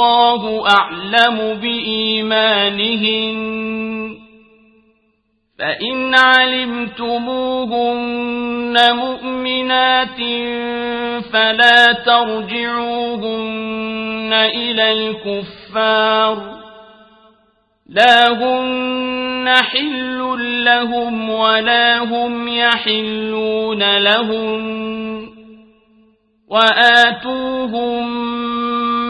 الله أعلم بإيمانهن. فإن علمتموهن مؤمنات فلا ترجعوهن إلى الكفار. لا هن حل لهم ولا هم يحلون لهم. وآتوهم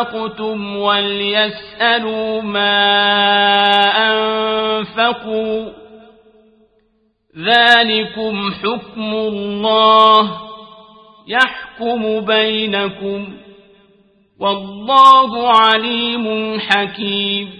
أنفقتم وليسألوا ما أنفقوا ذلكم حكم الله يحكم بينكم والله عليم حكيم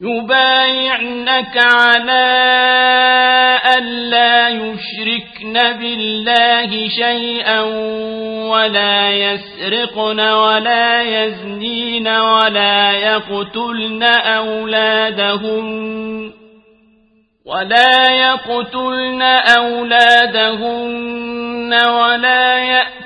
يبايعنك على ألا يشركن بالله شيئا ولا يسرقن ولا يزنين ولا يقتلن أولادهن ولا يقتلن أولادهن ولا يأتين